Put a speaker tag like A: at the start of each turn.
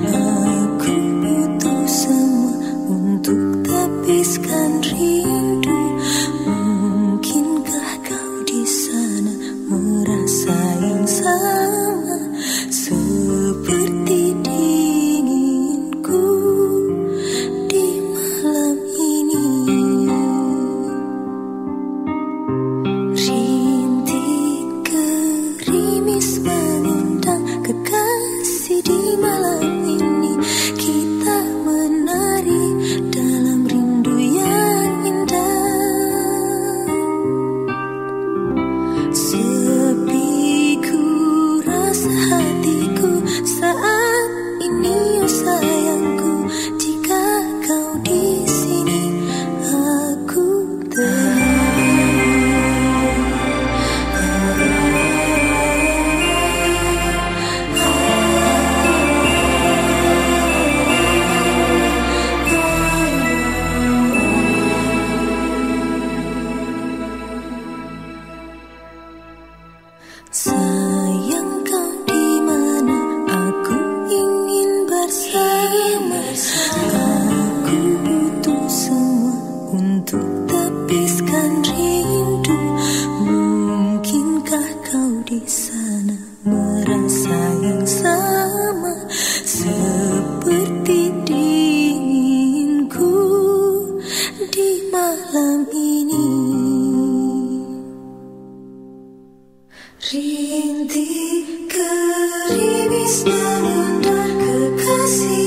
A: Aku butuh semua untuk tapiskan rindu. Mungkinkah kau di sana merasa yang sama Sayang kau di mana aku ingin bersama. Aku butuh semua untuk tapiskan rindu. Rintik gerimis mengenang kekasih.